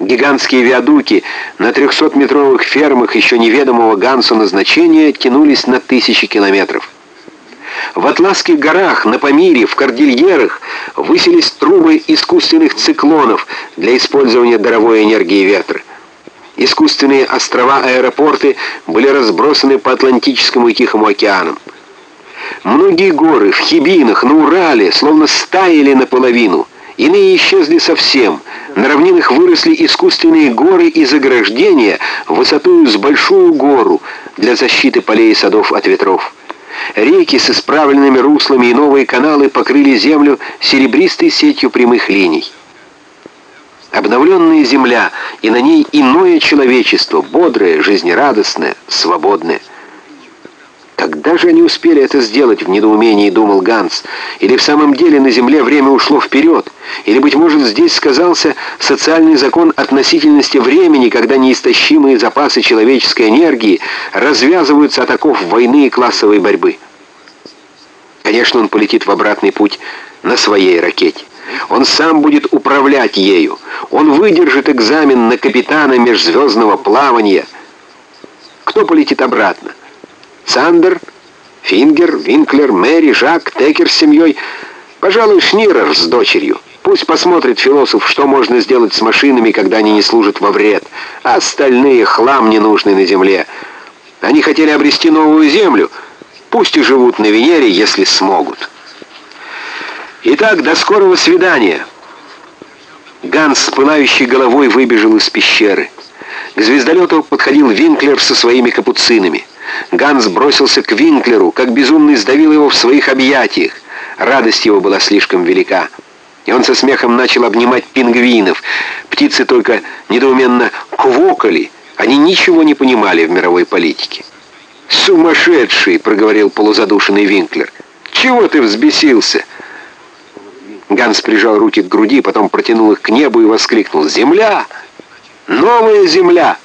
Гигантские виадуки на 300-метровых фермах еще неведомого Гансу назначения тянулись на тысячи километров. В Атласских горах, на Памире, в Кордильерах высились трубы искусственных циклонов для использования даровой энергии ветра. Искусственные острова-аэропорты были разбросаны по Атлантическому и Тихому океанам. Многие горы в Хибинах, на Урале, словно стаяли наполовину – Иные исчезли совсем. На равнинах выросли искусственные горы и заграждения высотою с большую гору для защиты полей и садов от ветров. Реки с исправленными руслами и новые каналы покрыли землю серебристой сетью прямых линий. Обновленная земля, и на ней иное человечество, бодрое, жизнерадостное, свободное – когда же они успели это сделать, в недоумении думал Ганс? Или в самом деле на Земле время ушло вперед? Или, быть может, здесь сказался социальный закон относительности времени, когда неистощимые запасы человеческой энергии развязываются от оков войны и классовой борьбы? Конечно, он полетит в обратный путь на своей ракете. Он сам будет управлять ею. Он выдержит экзамен на капитана межзвездного плавания. Кто полетит обратно? Сандер, Фингер, Винклер, Мэри, Жак, Текер с семьей. Пожалуй, Шнирер с дочерью. Пусть посмотрит философ, что можно сделать с машинами, когда они не служат во вред. А остальные хлам ненужный на земле. Они хотели обрести новую землю. Пусть и живут на Венере, если смогут. Итак, до скорого свидания. Ганс с пылающей головой выбежал из пещеры. К звездолету подходил Винклер со своими капуцинами. Ганс бросился к Винклеру, как безумный сдавил его в своих объятиях. Радость его была слишком велика. И он со смехом начал обнимать пингвинов. Птицы только недоуменно квокали. Они ничего не понимали в мировой политике. «Сумасшедший!» — проговорил полузадушенный Винклер. «Чего ты взбесился?» Ганс прижал руки к груди, потом протянул их к небу и воскликнул. «Земля! Новая земля!»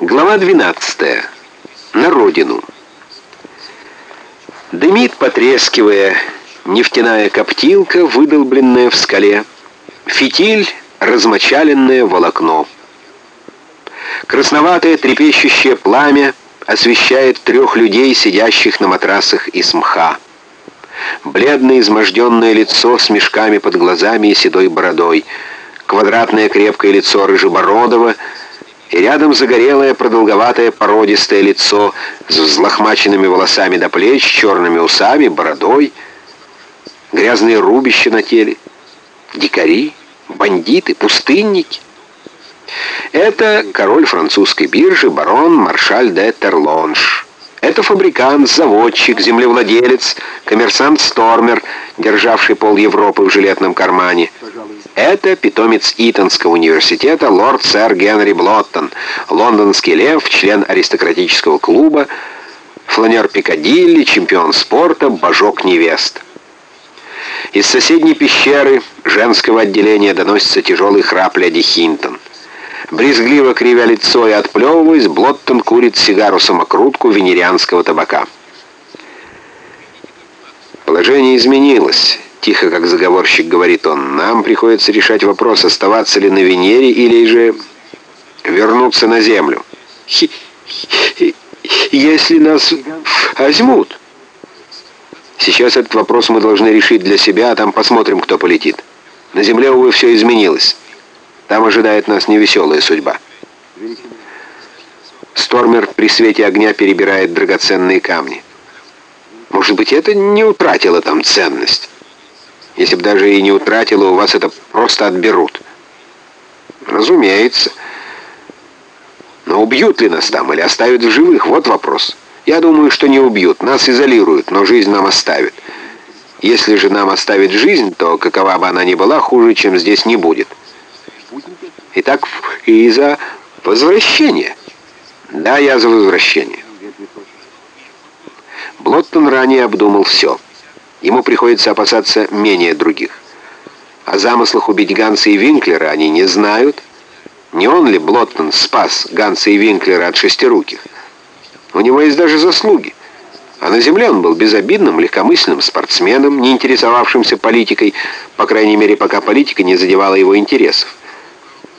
Глава 12. На родину. Дымит, потрескивая, нефтяная коптилка, выдолбленная в скале. Фитиль, размочаленное волокно. Красноватое трепещущее пламя освещает трех людей, сидящих на матрасах из мха. Бледное изможденное лицо с мешками под глазами и седой бородой. Квадратное крепкое лицо Рыжебородова — и рядом загорелое, продолговатое, породистое лицо с взлохмаченными волосами до плеч, черными усами, бородой, грязные рубища на теле, дикари, бандиты, пустынники. Это король французской биржи, барон Маршаль де Терлонж. Это фабрикант, заводчик, землевладелец, коммерсант Стормер, державший пол Европы в жилетном кармане. Это питомец Итонского университета лорд сэр Генри Блоттон, лондонский лев, член аристократического клуба, фланер Пикадилли, чемпион спорта, божок невест. Из соседней пещеры женского отделения доносится тяжелый храп леди Хинтон. Брезгливо кривя лицо и отплевываясь, Блоттон курит сигару-самокрутку венерианского табака. Положение изменилось. Тихо, как заговорщик, говорит он, нам приходится решать вопрос, оставаться ли на Венере или же вернуться на Землю. Если нас возьмут. Сейчас этот вопрос мы должны решить для себя, а там посмотрим, кто полетит. На Земле, увы, все изменилось. Там ожидает нас невеселая судьба. Стормер при свете огня перебирает драгоценные камни. Может быть, это не утратило там ценность? Если бы даже и не утратила, у вас это просто отберут. Разумеется. Но убьют ли нас там или оставят в живых? Вот вопрос. Я думаю, что не убьют. Нас изолируют, но жизнь нам оставят. Если же нам оставят жизнь, то какова бы она ни была, хуже, чем здесь не будет. Итак, и за возвращение. Да, я за возвращение. Блоттон ранее обдумал все. Ему приходится опасаться менее других. О замыслах убить Ганса и Винклера они не знают. Не он ли, Блоттон, спас Ганса и Винклера от шестируких? У него есть даже заслуги. А на земле он был безобидным, легкомысленным спортсменом, не интересовавшимся политикой, по крайней мере, пока политика не задевала его интересов.